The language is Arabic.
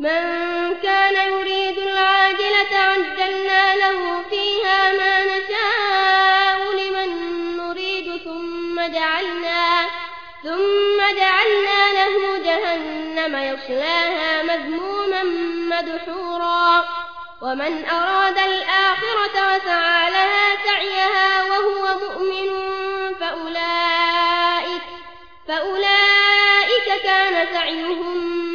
من كان يريد العاجلة عجلنا له فيها ما نشاء لمن نريد ثم جعلنا, ثم جعلنا له جهنم يصلاها مذموما مدحورا. ومن أراد الآخرة وسعى لها سعيها وهو مؤمن فأولئك, فأولئك كان سعيهم